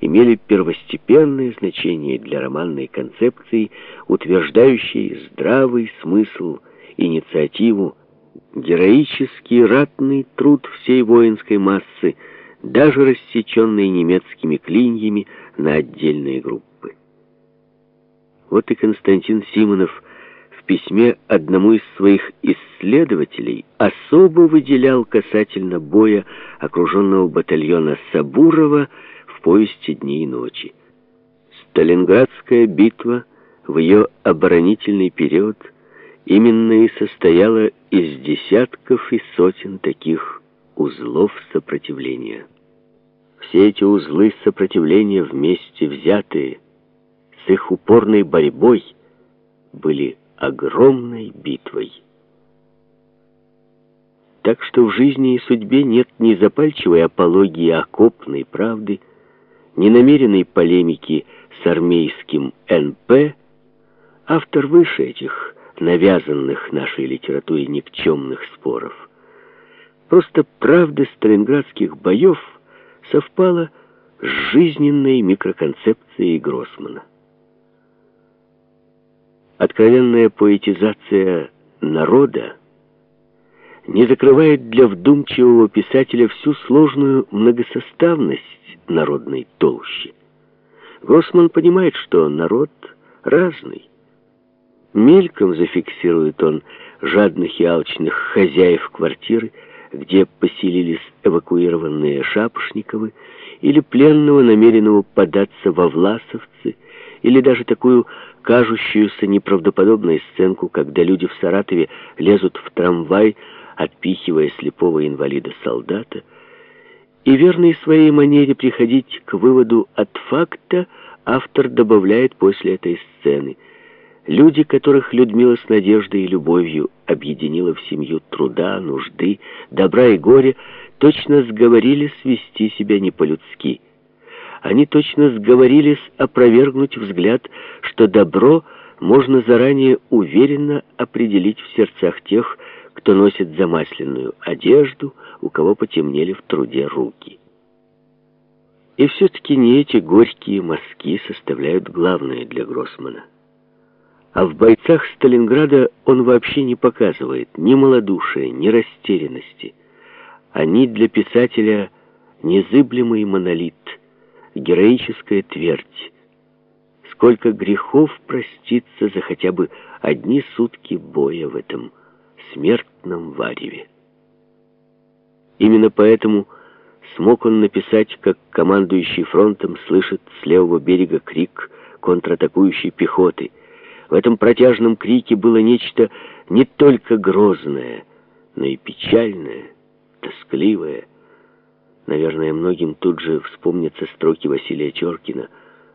имели первостепенное значение для романной концепции, утверждающей здравый смысл, инициативу, героический ратный труд всей воинской массы, даже рассеченные немецкими клиньями на отдельные группы. Вот и Константин Симонов в письме одному из своих исследователей особо выделял касательно боя окруженного батальона Сабурова повести «Дни и ночи». Сталинградская битва в ее оборонительный период именно и состояла из десятков и сотен таких узлов сопротивления. Все эти узлы сопротивления вместе взятые, с их упорной борьбой, были огромной битвой. Так что в жизни и судьбе нет ни запальчивой апологии окопной правды, ни намеренной полемики с армейским НП. Автор выше этих навязанных нашей литературе никчемных споров. Просто правда сталинградских боев совпала с жизненной микроконцепцией Гроссмана. Откровенная поэтизация народа не закрывает для вдумчивого писателя всю сложную многосоставность народной толщи. Гроссман понимает, что народ разный, Мельком зафиксирует он жадных и алчных хозяев квартиры, где поселились эвакуированные Шапошниковы, или пленного, намеренного податься во власовцы, или даже такую кажущуюся неправдоподобную сценку, когда люди в Саратове лезут в трамвай, отпихивая слепого инвалида-солдата, и верный своей манере приходить к выводу от факта, автор добавляет после этой сцены – Люди, которых Людмила с надеждой и любовью объединила в семью труда, нужды, добра и горя, точно сговорились вести себя не по-людски. Они точно сговорились опровергнуть взгляд, что добро можно заранее уверенно определить в сердцах тех, кто носит замасленную одежду, у кого потемнели в труде руки. И все-таки не эти горькие мазки составляют главное для Гроссмана. А в бойцах Сталинграда он вообще не показывает ни малодушия, ни растерянности. Они для писателя незыблемый монолит, героическая твердь. Сколько грехов проститься за хотя бы одни сутки боя в этом смертном вареве. Именно поэтому смог он написать, как командующий фронтом слышит с левого берега крик контратакующей пехоты — в этом протяжном крике было нечто не только грозное, но и печальное, тоскливое. Наверное, многим тут же вспомнятся строки Василия Чоркина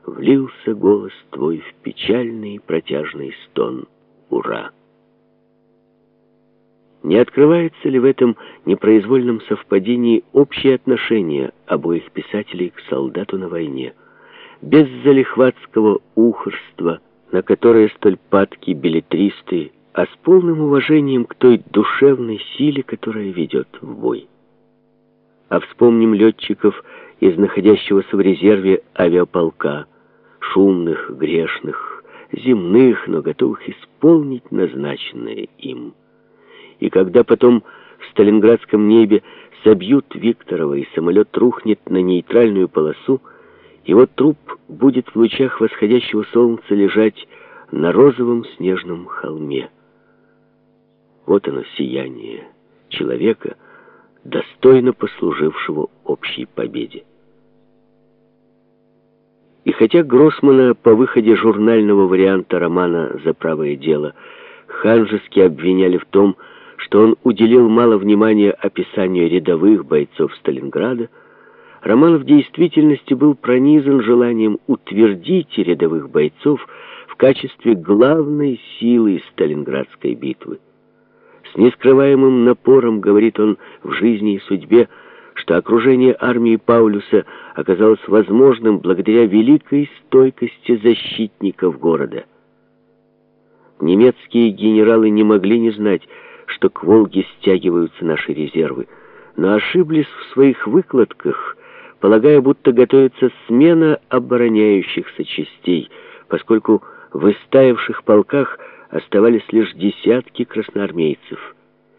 «Влился голос твой в печальный протяжный стон. Ура!» Не открывается ли в этом непроизвольном совпадении общее отношение обоих писателей к солдату на войне, без залихватского ухорства, на которые столь падки билетристы, а с полным уважением к той душевной силе, которая ведет в бой. А вспомним летчиков из находящегося в резерве авиаполка, шумных, грешных, земных, но готовых исполнить назначенное им. И когда потом в Сталинградском небе собьют Викторова и самолет рухнет на нейтральную полосу, его труп будет в лучах восходящего солнца лежать на розовом снежном холме. Вот оно сияние человека, достойно послужившего общей победе. И хотя Гроссмана по выходе журнального варианта романа «За правое дело» ханжески обвиняли в том, что он уделил мало внимания описанию рядовых бойцов Сталинграда, Роман в действительности был пронизан желанием утвердить рядовых бойцов в качестве главной силы Сталинградской битвы. С нескрываемым напором говорит он в жизни и судьбе, что окружение армии Паулюса оказалось возможным благодаря великой стойкости защитников города. Немецкие генералы не могли не знать, что к Волге стягиваются наши резервы, но ошиблись в своих выкладках – полагая, будто готовится смена обороняющихся частей, поскольку в истаявших полках оставались лишь десятки красноармейцев –